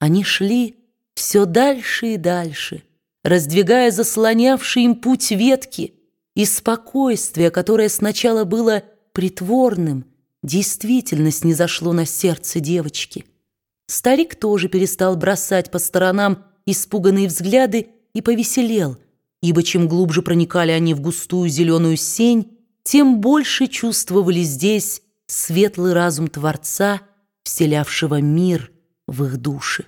Они шли все дальше и дальше, раздвигая заслонявшие им путь ветки, и спокойствие, которое сначала было притворным, действительно снизошло на сердце девочки. Старик тоже перестал бросать по сторонам испуганные взгляды и повеселел, ибо чем глубже проникали они в густую зеленую сень, тем больше чувствовали здесь светлый разум Творца, вселявшего мир в их души.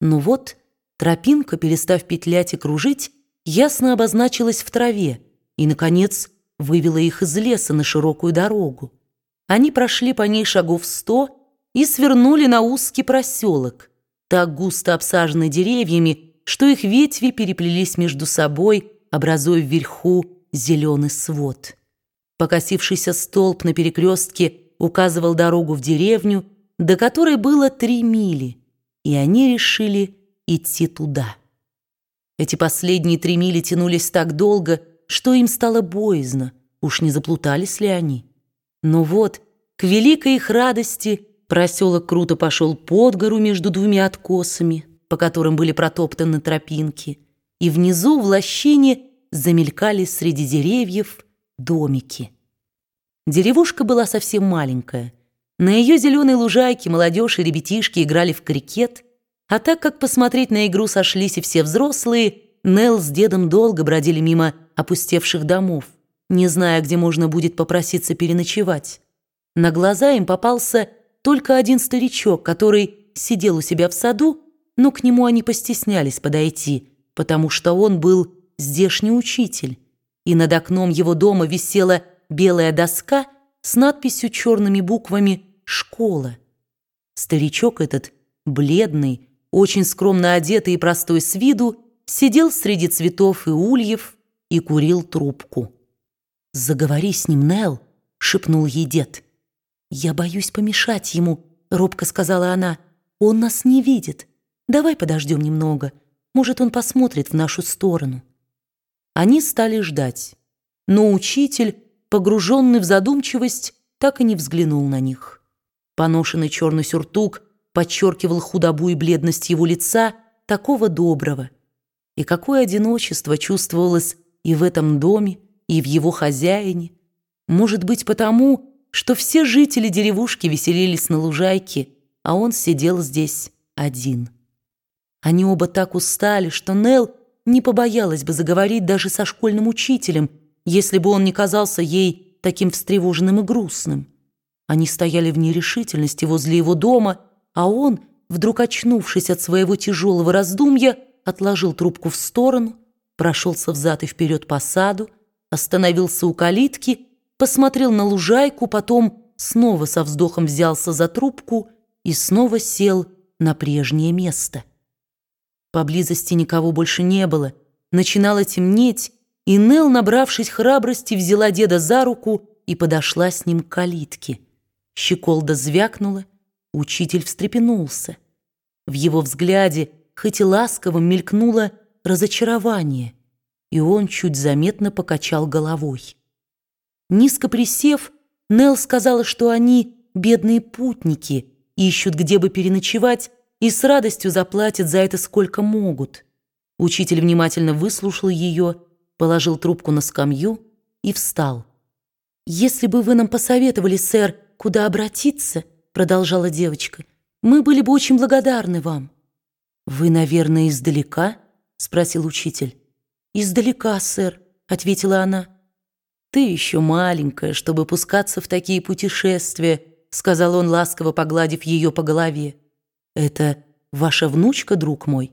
Но вот тропинка, перестав петлять и кружить, ясно обозначилась в траве и, наконец, вывела их из леса на широкую дорогу. Они прошли по ней шагов сто и свернули на узкий проселок, так густо обсаженный деревьями, что их ветви переплелись между собой, образуя вверху зеленый свод. Покосившийся столб на перекрестке указывал дорогу в деревню, до которой было три мили, и они решили идти туда. Эти последние три мили тянулись так долго, что им стало боязно, уж не заплутались ли они. Но вот, к великой их радости, проселок круто пошел под гору между двумя откосами, по которым были протоптаны тропинки, и внизу в лощине замелькали среди деревьев домики. Деревушка была совсем маленькая. На ее зеленой лужайке молодежь и ребятишки играли в крикет, а так как посмотреть на игру сошлись и все взрослые, Нелл с дедом долго бродили мимо опустевших домов, не зная, где можно будет попроситься переночевать. На глаза им попался только один старичок, который сидел у себя в саду, но к нему они постеснялись подойти, потому что он был здешний учитель, и над окном его дома висела белая доска с надписью черными буквами «Школа». Старичок этот, бледный, очень скромно одетый и простой с виду, сидел среди цветов и ульев и курил трубку. «Заговори с ним, Нелл», — шепнул ей дед. «Я боюсь помешать ему», — робко сказала она. «Он нас не видит. Давай подождем немного. Может, он посмотрит в нашу сторону». Они стали ждать. Но учитель погруженный в задумчивость, так и не взглянул на них. Поношенный черный сюртук подчеркивал худобу и бледность его лица, такого доброго. И какое одиночество чувствовалось и в этом доме, и в его хозяине. Может быть, потому, что все жители деревушки веселились на лужайке, а он сидел здесь один. Они оба так устали, что Нелл не побоялась бы заговорить даже со школьным учителем, если бы он не казался ей таким встревоженным и грустным. Они стояли в нерешительности возле его дома, а он, вдруг очнувшись от своего тяжелого раздумья, отложил трубку в сторону, прошелся взад и вперед по саду, остановился у калитки, посмотрел на лужайку, потом снова со вздохом взялся за трубку и снова сел на прежнее место. Поблизости никого больше не было, начинало темнеть, и Нел, набравшись храбрости, взяла деда за руку и подошла с ним к калитке. Щеколда звякнула, учитель встрепенулся. В его взгляде, хоть и ласковым, мелькнуло разочарование, и он чуть заметно покачал головой. Низко присев, Нел сказала, что они бедные путники, ищут, где бы переночевать, и с радостью заплатят за это сколько могут. Учитель внимательно выслушал ее положил трубку на скамью и встал. «Если бы вы нам посоветовали, сэр, куда обратиться, продолжала девочка, мы были бы очень благодарны вам». «Вы, наверное, издалека?» спросил учитель. «Издалека, сэр», ответила она. «Ты еще маленькая, чтобы пускаться в такие путешествия», сказал он, ласково погладив ее по голове. «Это ваша внучка, друг мой?»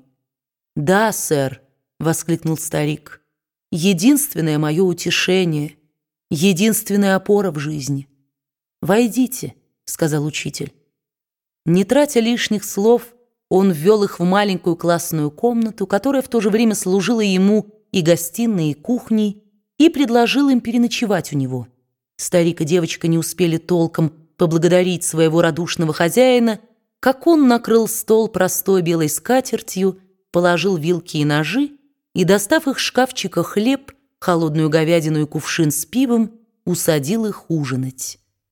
«Да, сэр», — воскликнул старик единственное мое утешение, единственная опора в жизни. «Войдите», — сказал учитель. Не тратя лишних слов, он ввел их в маленькую классную комнату, которая в то же время служила ему и гостиной, и кухней, и предложил им переночевать у него. Старик и девочка не успели толком поблагодарить своего радушного хозяина, как он накрыл стол простой белой скатертью, положил вилки и ножи, и, достав их шкафчика хлеб, холодную говядину и кувшин с пивом, усадил их ужинать.